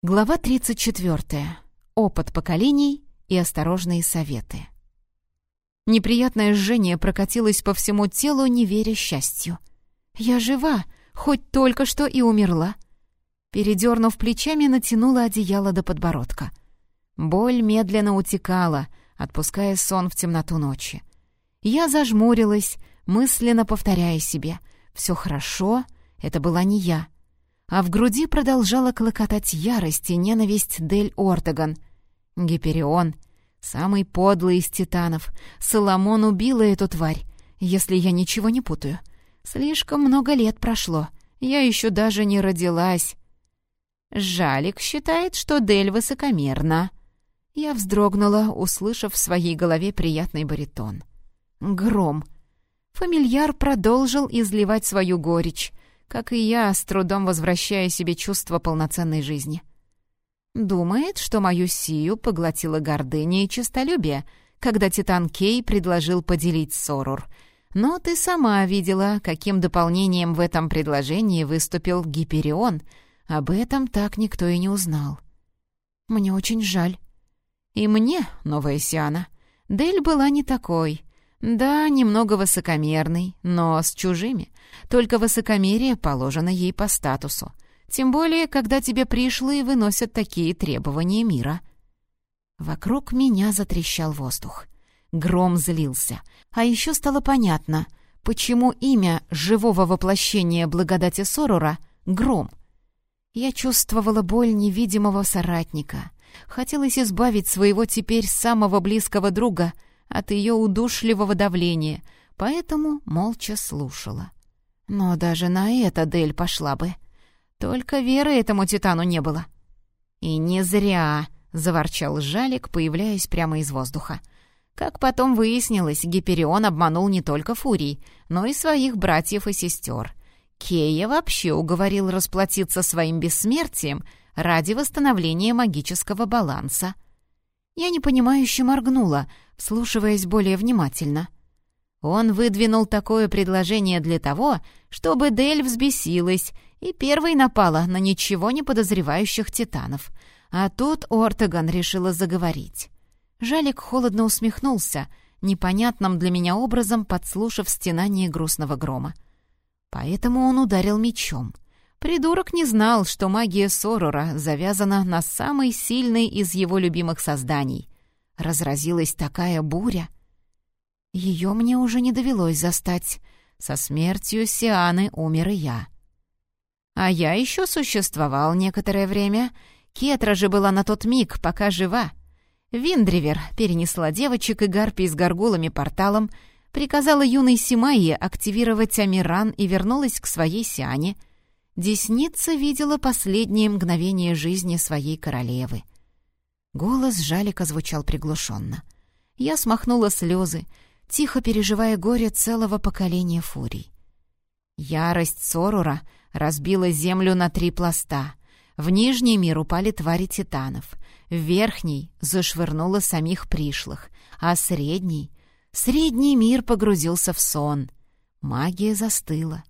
Глава 34. Опыт поколений и осторожные советы. Неприятное жжение прокатилось по всему телу, не веря счастью. «Я жива, хоть только что и умерла». Передернув плечами, натянула одеяло до подбородка. Боль медленно утекала, отпуская сон в темноту ночи. Я зажмурилась, мысленно повторяя себе «Все хорошо, это была не я» а в груди продолжала клокотать ярость и ненависть Дель Ортеган. Гиперион, самый подлый из титанов, Соломон убила эту тварь, если я ничего не путаю. Слишком много лет прошло, я еще даже не родилась. Жалик считает, что Дель высокомерна. Я вздрогнула, услышав в своей голове приятный баритон. Гром. Фамильяр продолжил изливать свою горечь, как и я, с трудом возвращая себе чувство полноценной жизни. Думает, что мою сию поглотила гордыня и честолюбие, когда Титан Кей предложил поделить Сорур. Но ты сама видела, каким дополнением в этом предложении выступил Гиперион. Об этом так никто и не узнал. Мне очень жаль. И мне, новая Сиана, Дель была не такой — да, немного высокомерный, но с чужими. Только высокомерие положено ей по статусу. Тем более, когда тебе пришлые выносят такие требования мира. Вокруг меня затрещал воздух. Гром злился. А еще стало понятно, почему имя живого воплощения благодати Сорура — Гром. Я чувствовала боль невидимого соратника. Хотелось избавить своего теперь самого близкого друга — от ее удушливого давления, поэтому молча слушала. Но даже на это Дель пошла бы. Только веры этому титану не было. «И не зря!» — заворчал Жалик, появляясь прямо из воздуха. Как потом выяснилось, Гиперион обманул не только Фурий, но и своих братьев и сестер. Кея вообще уговорил расплатиться своим бессмертием ради восстановления магического баланса. Я непонимающе моргнула, вслушиваясь более внимательно. Он выдвинул такое предложение для того, чтобы Дель взбесилась и первой напала на ничего не подозревающих титанов. А тут Ортеган решила заговорить. Жалик холодно усмехнулся, непонятным для меня образом подслушав стенание грустного грома. Поэтому он ударил мечом. Придурок не знал, что магия Сорора завязана на самой сильной из его любимых созданий — разразилась такая буря. Ее мне уже не довелось застать. Со смертью Сианы умер и я. А я еще существовал некоторое время. Кетра же была на тот миг, пока жива. Виндривер перенесла девочек и гарпий с горгулами порталом, приказала юной Симайе активировать Амиран и вернулась к своей Сиане. Десница видела последнее мгновение жизни своей королевы. Голос Жалика звучал приглушенно. Я смахнула слезы, тихо переживая горе целого поколения фурий. Ярость Сорура разбила землю на три пласта. В нижний мир упали твари титанов, в верхний зашвырнуло самих пришлых, а средний... Средний мир погрузился в сон. Магия застыла,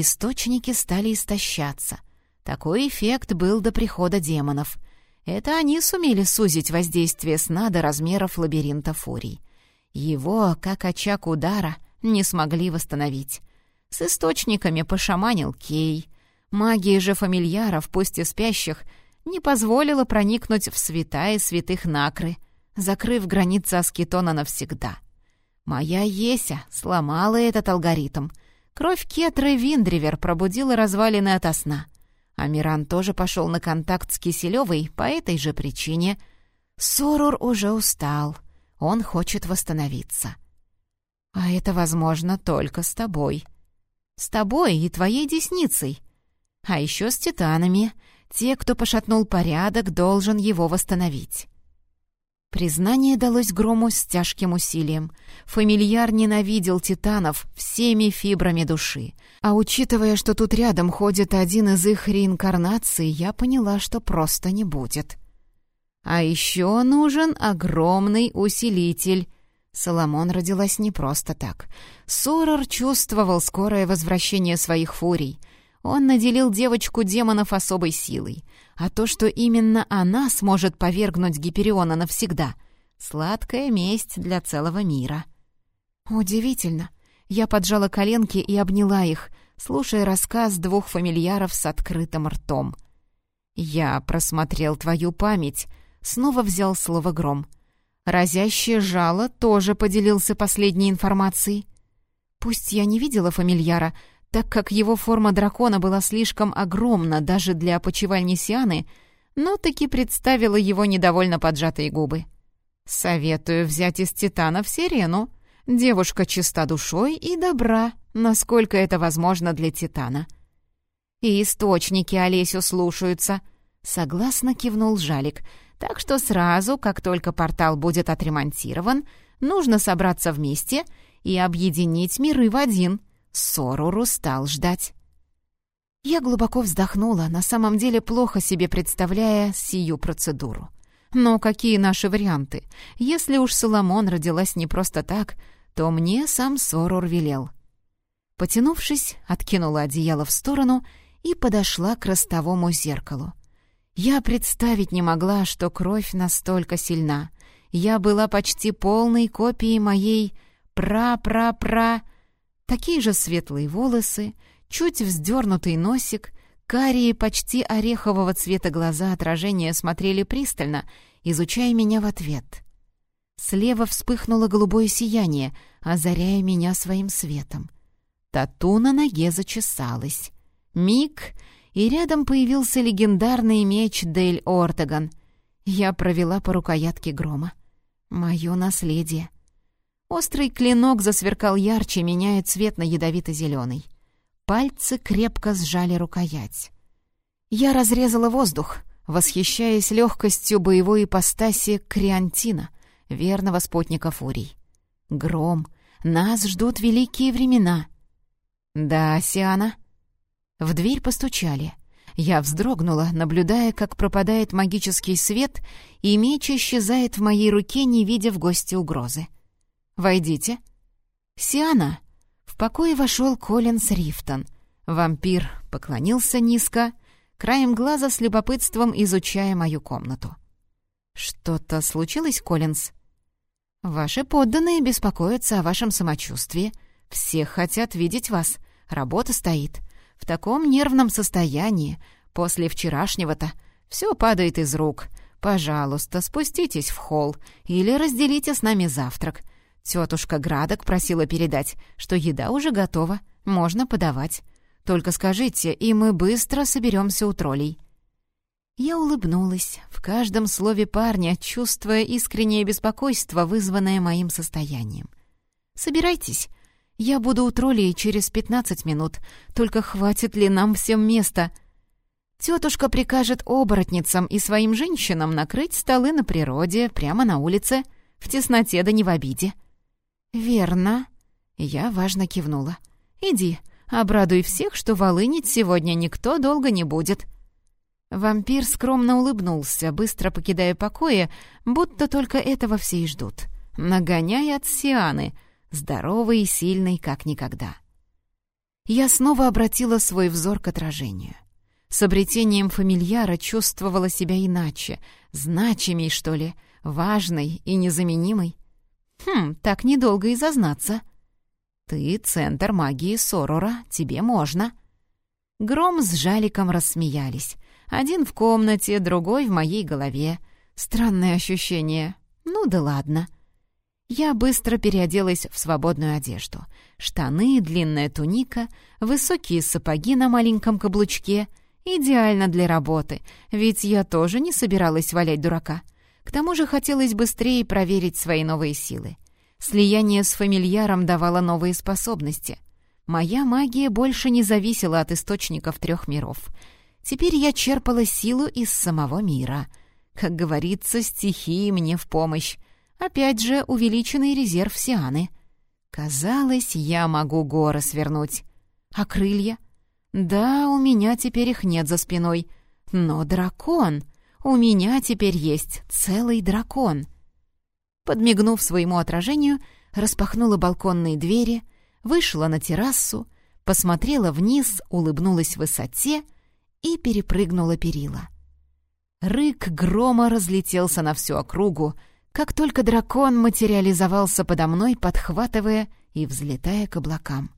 источники стали истощаться. Такой эффект был до прихода демонов — это они сумели сузить воздействие сна до размеров лабиринта фурий. Его, как очаг удара, не смогли восстановить. С источниками пошаманил Кей. Магия же фамильяров, пусть и спящих, не позволила проникнуть в святая святых Накры, закрыв границы Аскетона навсегда. Моя Еся сломала этот алгоритм. Кровь Кетры Виндривер пробудила развалины ото сна — Амиран тоже пошел на контакт с Киселевой по этой же причине. Сорур уже устал. Он хочет восстановиться. А это возможно только с тобой. С тобой и твоей десницей. А еще с титанами. Те, кто пошатнул порядок, должен его восстановить. Признание далось Грому с тяжким усилием. Фамильяр ненавидел титанов всеми фибрами души. А учитывая, что тут рядом ходит один из их реинкарнаций, я поняла, что просто не будет. А еще нужен огромный усилитель. Соломон родилась не просто так. Сорор чувствовал скорое возвращение своих фурий. Он наделил девочку демонов особой силой. а то, что именно она сможет повергнуть Гипериона навсегда — сладкая месть для целого мира. Удивительно. Я поджала коленки и обняла их, слушая рассказ двух фамильяров с открытым ртом. «Я просмотрел твою память», — снова взял слово Гром. Разящее жало тоже поделился последней информацией. Пусть я не видела фамильяра, так как его форма дракона была слишком огромна даже для опочивальни Сианы, но таки представила его недовольно поджатые губы. «Советую взять из Титана в Сирену. Девушка чиста душой и добра, насколько это возможно для Титана». «И источники Олесю слушаются», — согласно кивнул Жалик. «Так что сразу, как только портал будет отремонтирован, нужно собраться вместе и объединить миры в один». Соруру стал ждать. Я глубоко вздохнула, на самом деле плохо себе представляя сию процедуру. Но какие наши варианты? Если уж Соломон родилась не просто так, то мне сам Сорур велел. Потянувшись, откинула одеяло в сторону и подошла к ростовому зеркалу. Я представить не могла, что кровь настолько сильна. Я была почти полной копией моей пра-пра-пра Такие же светлые волосы, чуть вздернутый носик, карие почти орехового цвета глаза отражения смотрели пристально, изучая меня в ответ. Слева вспыхнуло голубое сияние, озаряя меня своим светом. Тату на ноге зачесалась. Миг, и рядом появился легендарный меч Дель Ортеган. Я провела по рукоятке грома. Мое наследие. Острый клинок засверкал ярче, меняя цвет на ядовито-зеленый. Пальцы крепко сжали рукоять. Я разрезала воздух, восхищаясь легкостью боевой ипостаси Криантина, верного спутника Фурий. Гром, нас ждут великие времена. Да, Сиана. В дверь постучали. Я вздрогнула, наблюдая, как пропадает магический свет, и меч исчезает в моей руке, не видя в гости угрозы. Войдите». «Сиана!» В покое вошел Коллинс Рифтон. Вампир поклонился низко, краем глаза с любопытством изучая мою комнату. «Что-то случилось, Коллинс?» «Ваши подданные беспокоятся о вашем самочувствии. Все хотят видеть вас. Работа стоит. В таком нервном состоянии. После вчерашнего-то все падает из рук. Пожалуйста, спуститесь в холл или разделите с нами завтрак. Тетушка Градок просила передать, что еда уже готова, можно подавать. Только скажите, и мы быстро соберемся у троллей». Я улыбнулась, в каждом слове парня, чувствуя искреннее беспокойство, вызванное моим состоянием. «Собирайтесь. Я буду у троллей через пятнадцать минут. Только хватит ли нам всем места?» Тетушка прикажет оборотницам и своим женщинам накрыть столы на природе, прямо на улице, в тесноте да не в обиде. «Верно». Я важно кивнула. «Иди, обрадуй всех, что волынить сегодня никто долго не будет». Вампир скромно улыбнулся, быстро покидая покоя, будто только этого все и ждут. Нагоняя от Сианы, здоровый и сильный, как никогда. Я снова обратила свой взор к отражению. С обретением фамильяра чувствовала себя иначе, значимей, что ли, важной и незаменимой. «Хм, так недолго и зазнаться». «Ты центр магии Сорора, тебе можно». Гром с Жаликом рассмеялись. Один в комнате, другой в моей голове. Странное ощущение. Ну да ладно. Я быстро переоделась в свободную одежду. Штаны, длинная туника, высокие сапоги на маленьком каблучке. Идеально для работы, ведь я тоже не собиралась валять дурака. К тому же хотелось быстрее проверить свои новые силы. Слияние с фамильяром давало новые способности. Моя магия больше не зависела от источников трех миров. Теперь я черпала силу из самого мира. Как говорится, стихии мне в помощь. Опять же, увеличенный резерв Сианы. Казалось, я могу горы свернуть. А крылья? Да, у меня теперь их нет за спиной. Но дракон... У меня теперь есть целый дракон. Подмигнув своему отражению, распахнула балконные двери, вышла на террасу, посмотрела вниз, улыбнулась в высоте и перепрыгнула перила. Рык грома разлетелся на всю округу, как только дракон материализовался подо мной, подхватывая и взлетая к облакам.